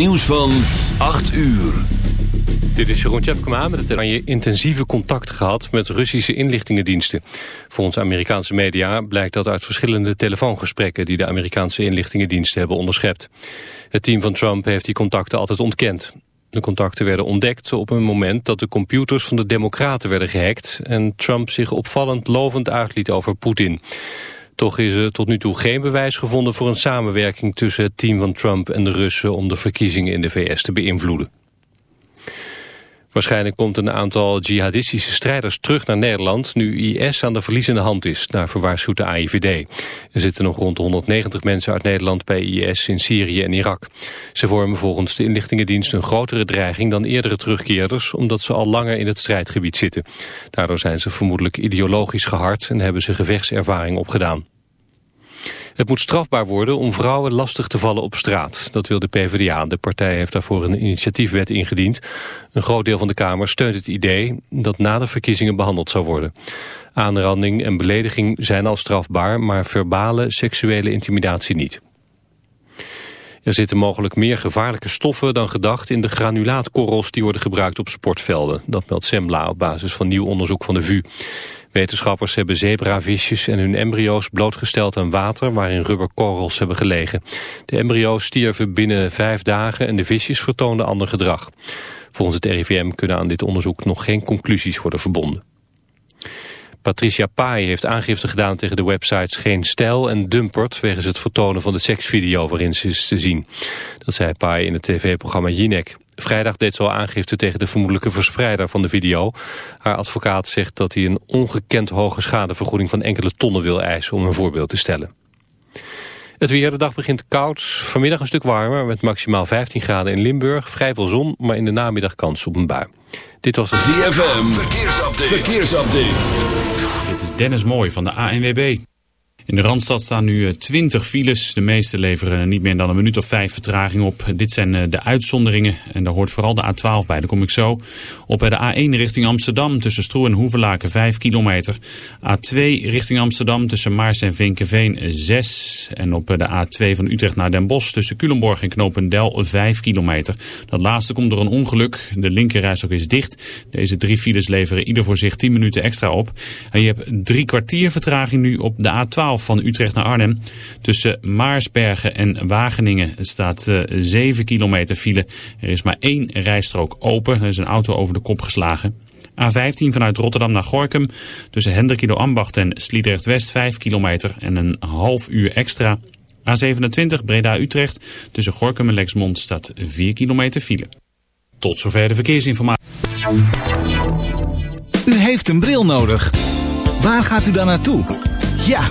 Nieuws van 8 uur. Dit is Jeroen Tjepkema met het je intensieve contact gehad met Russische inlichtingendiensten. Volgens Amerikaanse media blijkt dat uit verschillende telefoongesprekken die de Amerikaanse inlichtingendiensten hebben onderschept. Het team van Trump heeft die contacten altijd ontkend. De contacten werden ontdekt op een moment dat de computers van de democraten werden gehackt en Trump zich opvallend lovend uitliet over Poetin. Toch is er tot nu toe geen bewijs gevonden voor een samenwerking tussen het team van Trump en de Russen om de verkiezingen in de VS te beïnvloeden. Waarschijnlijk komt een aantal jihadistische strijders terug naar Nederland... nu IS aan de verliezende hand is, naar verwaarschuwt de AIVD. Er zitten nog rond 190 mensen uit Nederland bij IS in Syrië en Irak. Ze vormen volgens de inlichtingendienst een grotere dreiging dan eerdere terugkeerders... omdat ze al langer in het strijdgebied zitten. Daardoor zijn ze vermoedelijk ideologisch gehard en hebben ze gevechtservaring opgedaan. Het moet strafbaar worden om vrouwen lastig te vallen op straat. Dat wil de PvdA. De partij heeft daarvoor een initiatiefwet ingediend. Een groot deel van de Kamer steunt het idee dat na de verkiezingen behandeld zou worden. Aanranding en belediging zijn al strafbaar, maar verbale seksuele intimidatie niet. Er zitten mogelijk meer gevaarlijke stoffen dan gedacht in de granulaatkorrels die worden gebruikt op sportvelden. Dat meldt Semla op basis van nieuw onderzoek van de VU. Wetenschappers hebben zebravisjes en hun embryo's blootgesteld aan water waarin rubberkorrels hebben gelegen. De embryo's stierven binnen vijf dagen en de visjes vertoonden ander gedrag. Volgens het RIVM kunnen aan dit onderzoek nog geen conclusies worden verbonden. Patricia Pai heeft aangifte gedaan tegen de websites Geen Stijl en Dumpert... wegens het vertonen van de seksvideo waarin ze is te zien. Dat zei Pai in het tv-programma Jinek. Vrijdag deed ze al aangifte tegen de vermoedelijke verspreider van de video. Haar advocaat zegt dat hij een ongekend hoge schadevergoeding van enkele tonnen wil eisen om een voorbeeld te stellen. Het weer, de dag begint koud, vanmiddag een stuk warmer met maximaal 15 graden in Limburg. Vrij veel zon, maar in de namiddag kans op een bui. Dit was het ZFM, verkeersupdate. verkeersupdate. Dit is Dennis Mooij van de ANWB. In de Randstad staan nu 20 eh, files. De meeste leveren niet meer dan een minuut of vijf vertraging op. Dit zijn eh, de uitzonderingen en daar hoort vooral de A12 bij. Daar kom ik zo. Op eh, de A1 richting Amsterdam tussen Stroe en Hoevelaken 5 kilometer. A2 richting Amsterdam tussen Maars en Vinkenveen 6. En op de A2 van Utrecht naar Den Bosch tussen Culemborg en Knopendel 5 kilometer. Dat laatste komt door een ongeluk. De linkerrijstok is dicht. Deze drie files leveren ieder voor zich 10 minuten extra op. En je hebt drie kwartier vertraging nu op de A12 van Utrecht naar Arnhem. Tussen Maarsbergen en Wageningen staat 7 eh, kilometer file. Er is maar één rijstrook open. Er is een auto over de kop geslagen. A15 vanuit Rotterdam naar Gorkum. Tussen Hendrikido Ambacht en Sliedrecht West 5 kilometer en een half uur extra. A27 Breda-Utrecht. Tussen Gorkum en Lexmond staat 4 kilometer file. Tot zover de verkeersinformatie. U heeft een bril nodig. Waar gaat u dan naartoe? Ja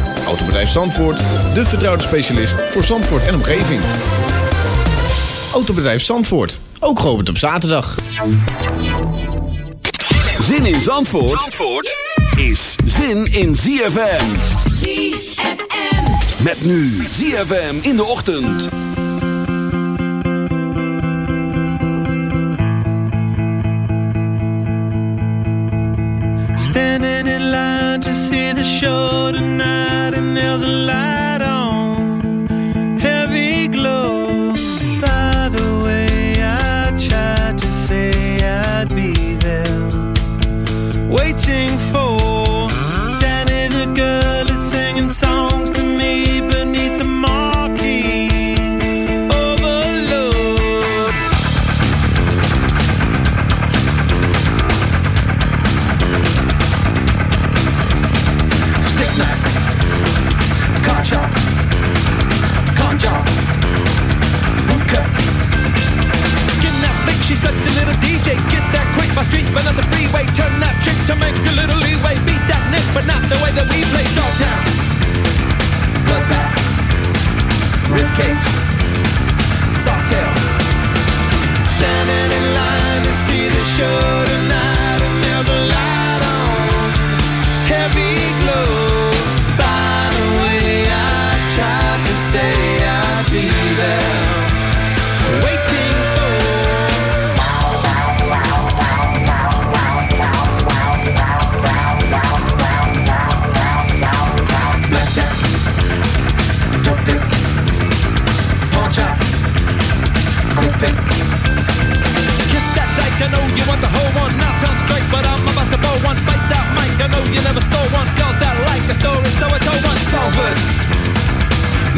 Autobedrijf Zandvoort, de vertrouwde specialist voor Zandvoort en omgeving. Autobedrijf Zandvoort, ook geopend op zaterdag. Zin in Zandvoort, Zandvoort is zin in ZFM. ZFM. Met nu ZFM in de ochtend. Standing in line to see the show there's a light but not the way that we play Dogtown. Bloodbath, ribcage, soft tail. Standing in line to see the show. Salford,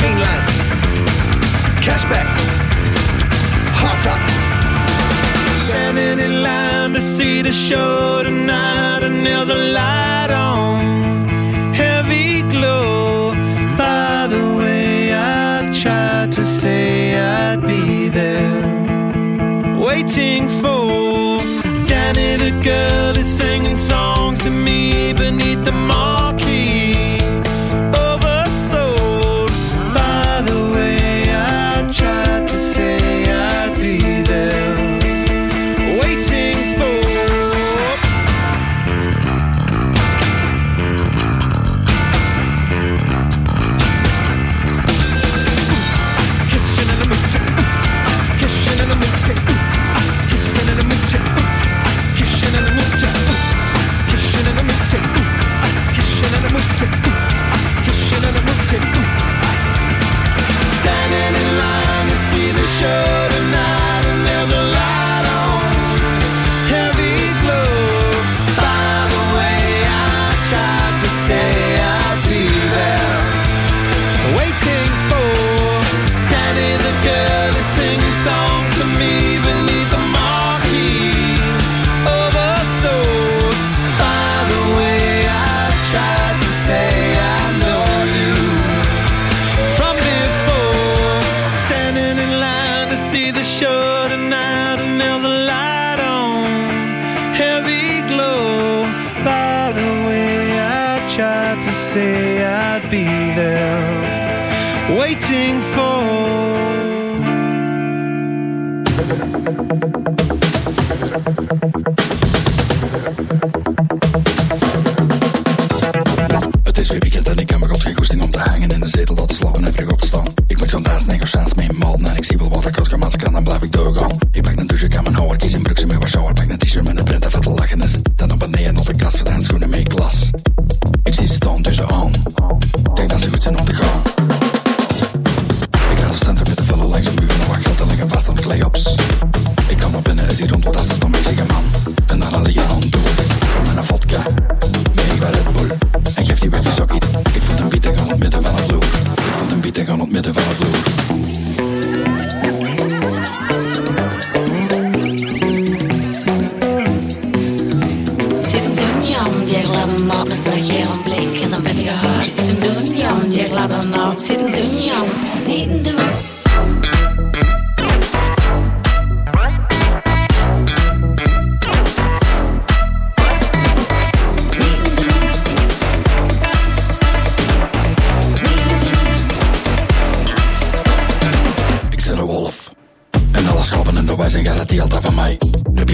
mainland, cashback, hot top. Standing in line to see the show tonight, and there's a light on, heavy glow. By the way, I tried to say I'd be there, waiting for. Danny the girl is singing songs to me beneath the moon.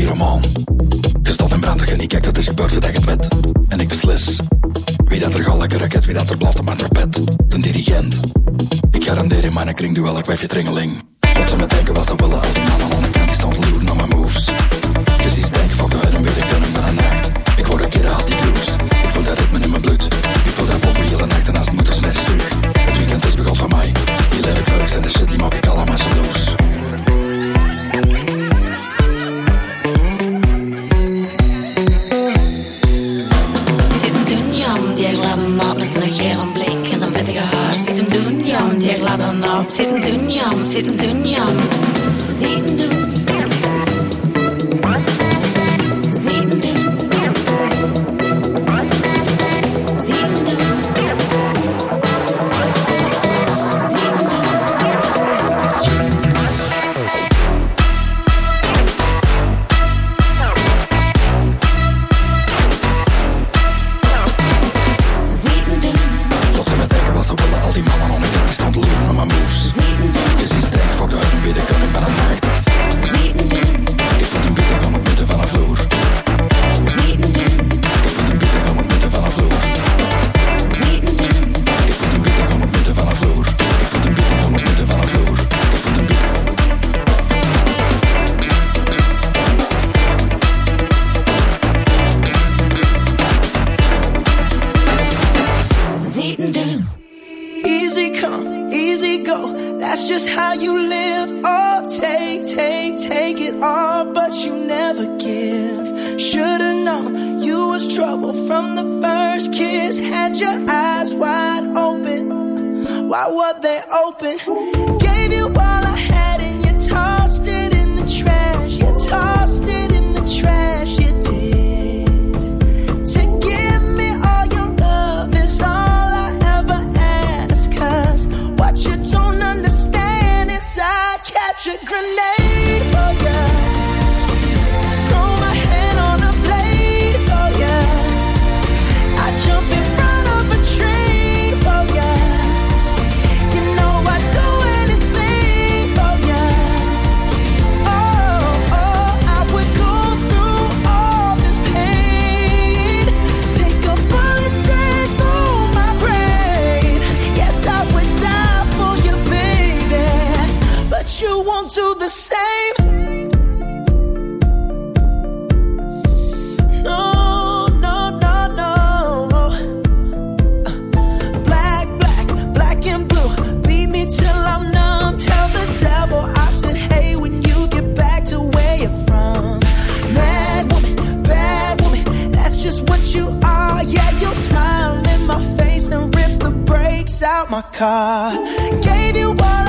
roman. Gestald en brand, en ik kijk, dat is gebeurd voordat ik het wet. En ik beslis. Wie dat er gal lekker raket, wie dat er blaft op mijn trapet. De dirigent. Ik garandeer in mijn kring duel, ik wijf je tringeling. Wat ze me denken, wat ze willen, Dedim dünyam what you never give. Should've known you was trouble from the first kiss. Had your eyes wide open. Why were they open? Ooh. car. Gave you all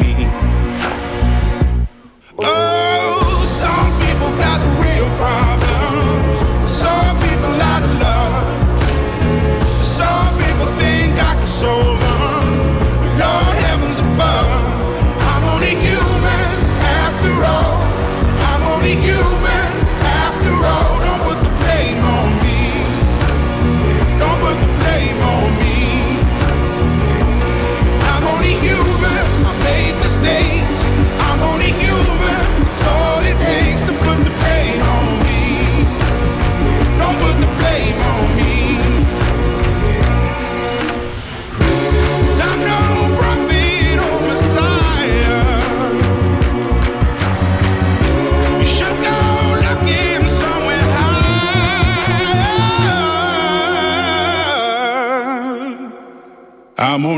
Think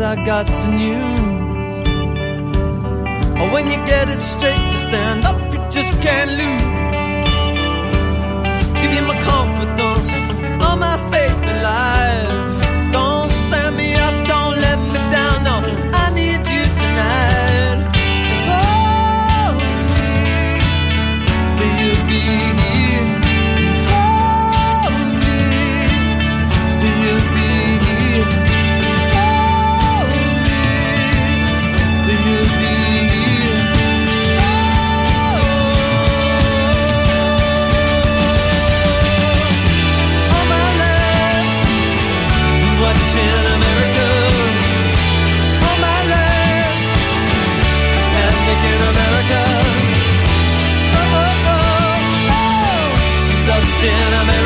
I got the news. Or when you get it straight, you stand up, you just can't lose. Give you my call in America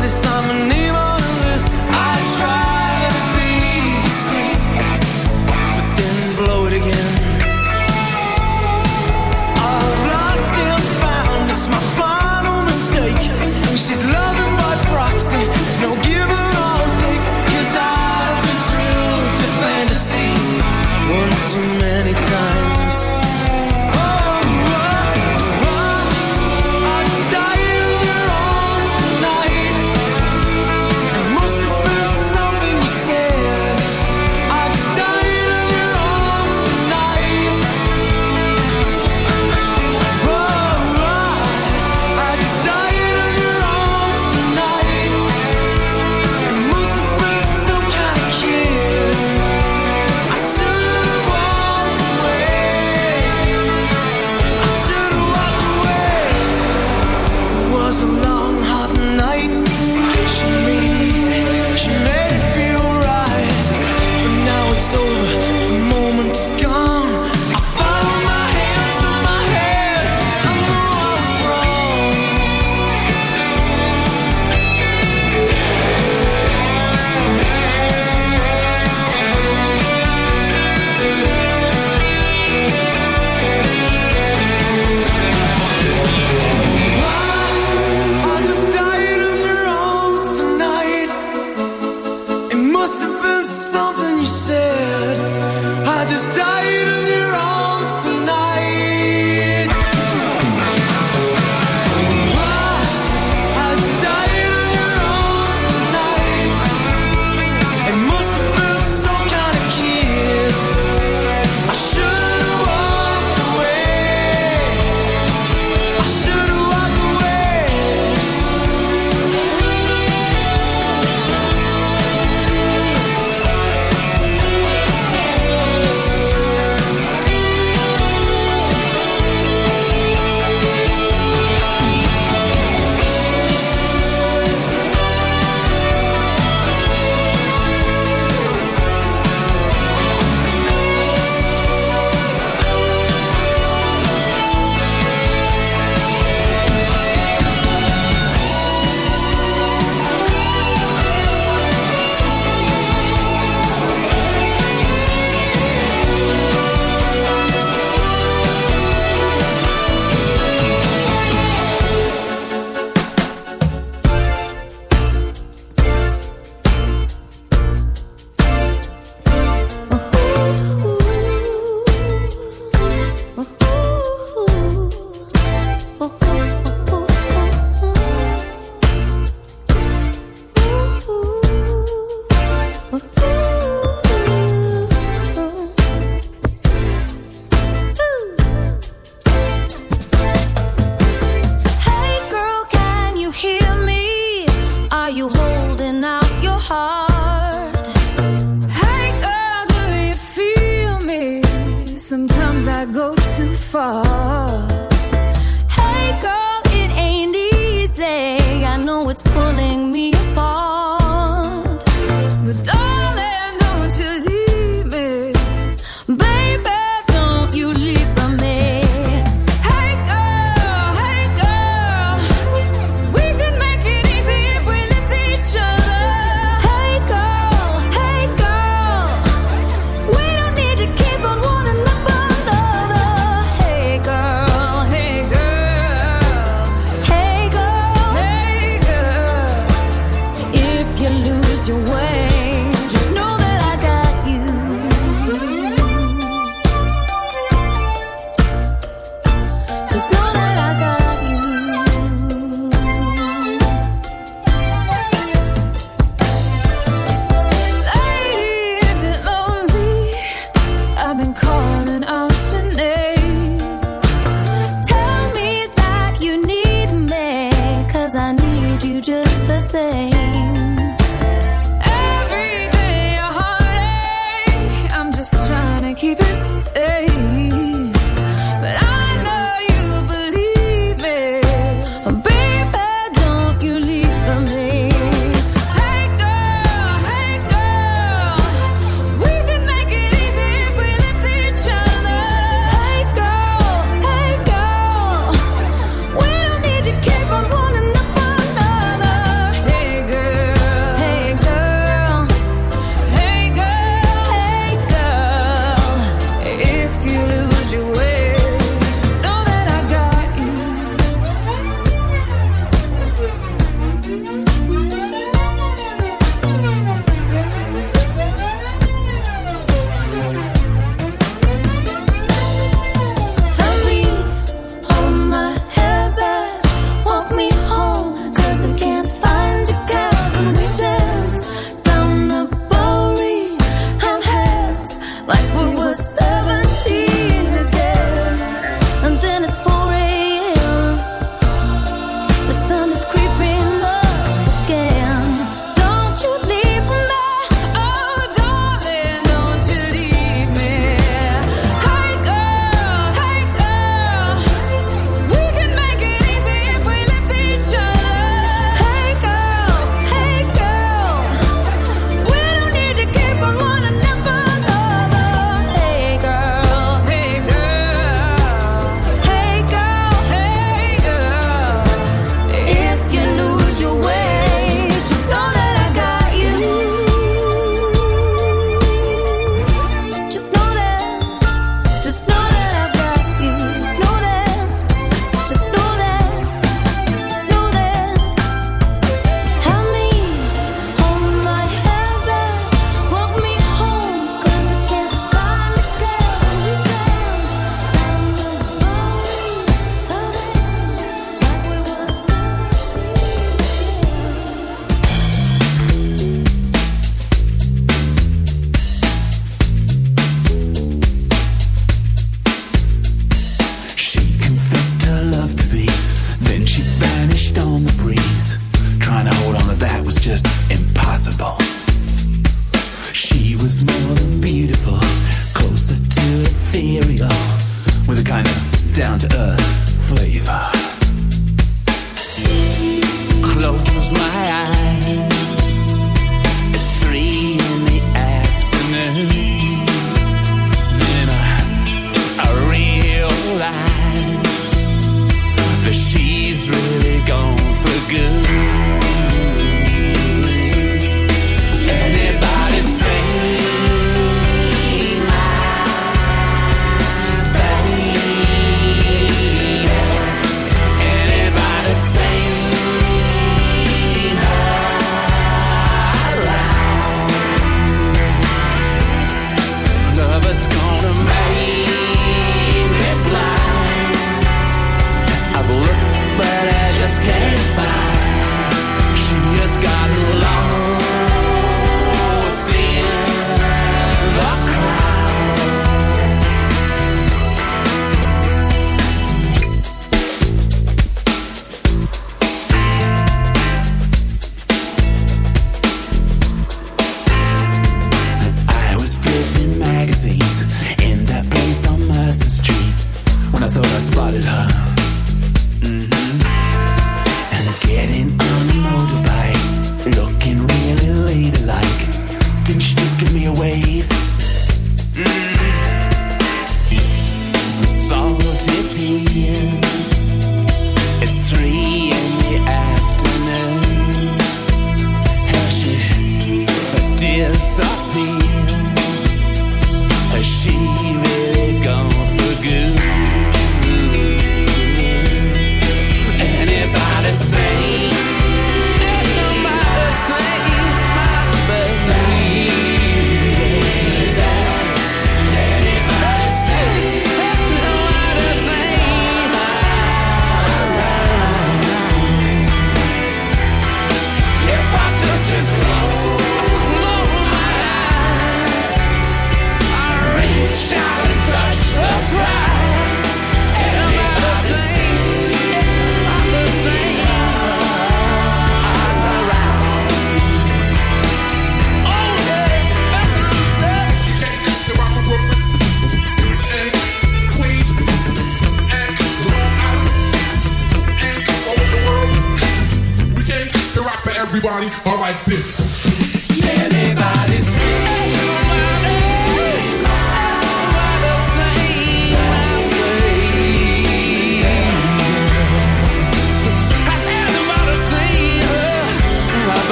The surface, I'm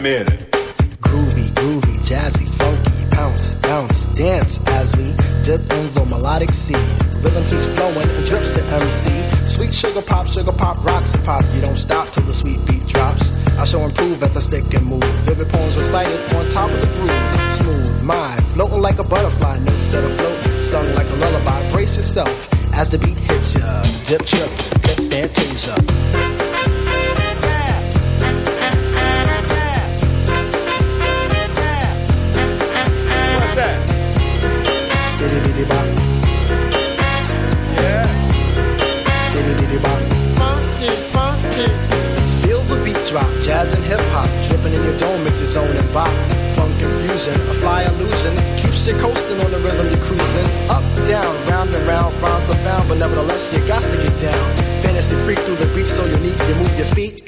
Minute. Groovy, groovy, jazzy, funky, bounce, bounce, dance as we dip in the melodic sea. Rhythm keeps flowing and drips to MC. Sweet sugar pop, sugar pop, rocks and pop. You don't stop till the sweet beat drops. I shall improve as I stick and move. Vivid poems recited on top of the groove. Smooth mind, floating like a butterfly, notes set afloat, sung like a lullaby. Brace yourself as the beat hits ya. Dip, trip, flip, fantasia. Diddy diddy bop. Yeah. Diddy diddy bop. Funky, funky. Feel the beat drop, jazz and hip hop, dripping in your dome, it's zone and bop. Funk confusion, a fly illusion, keeps you coasting on the rhythm you're cruising. Up, down, round and round, profound, but nevertheless you got to get down. Fantasy freak through the beat so unique, you move your feet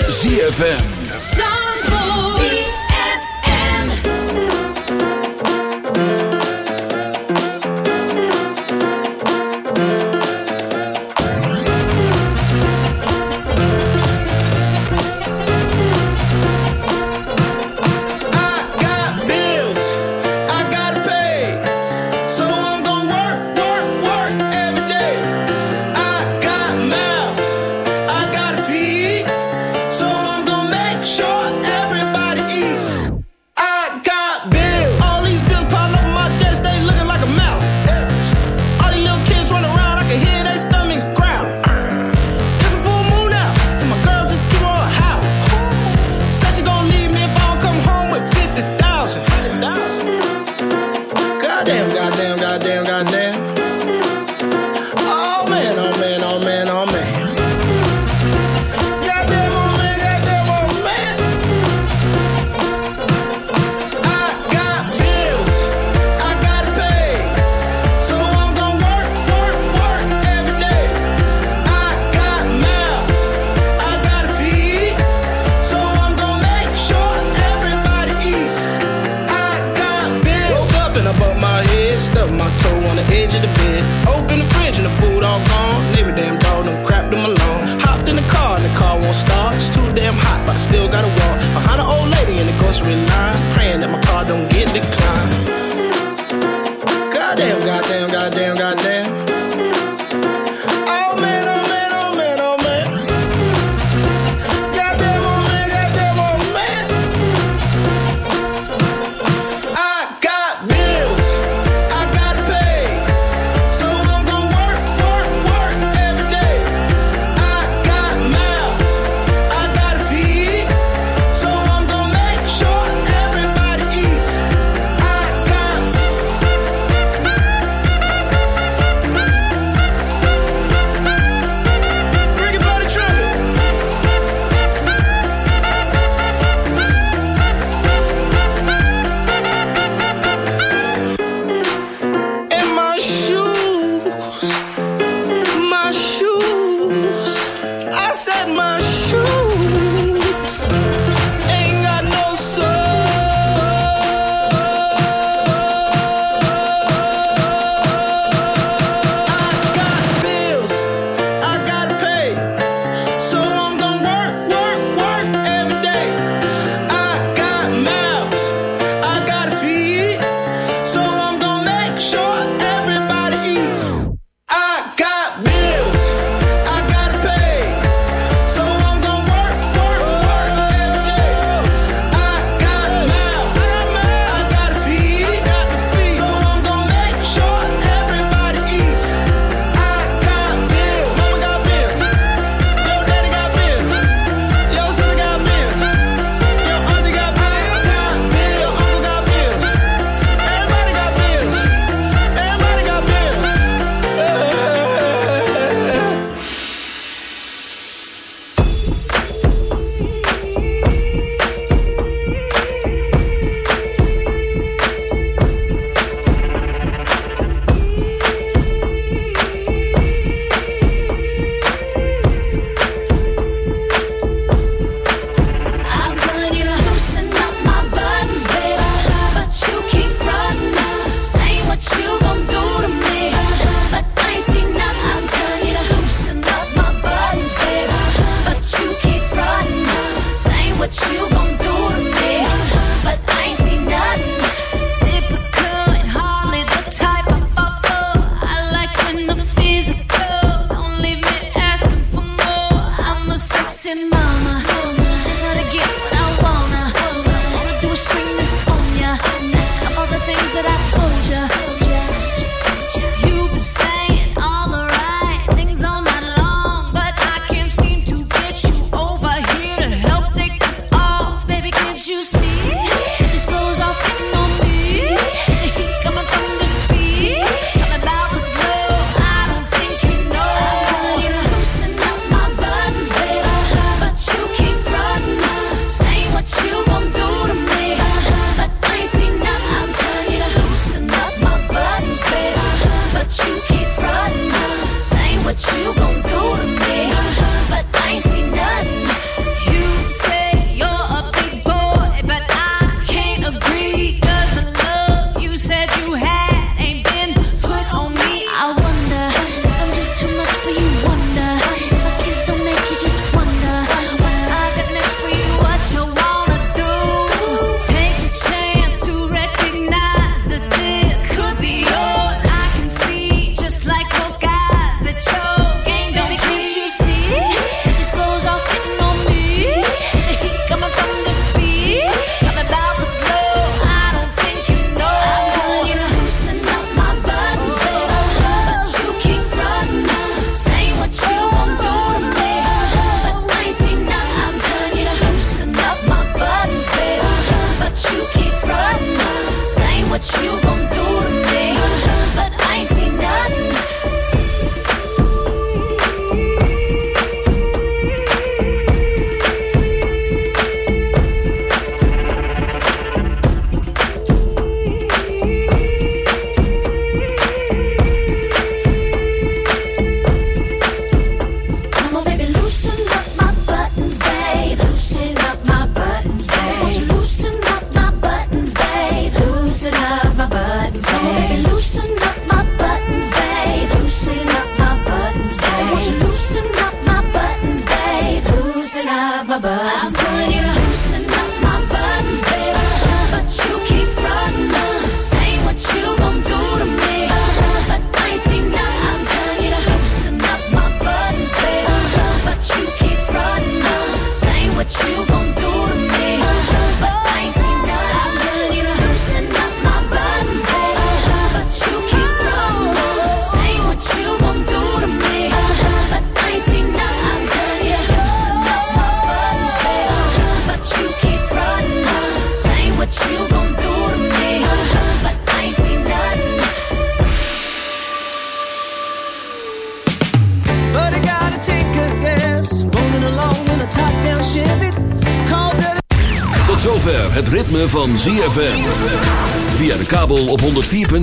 is ZFM.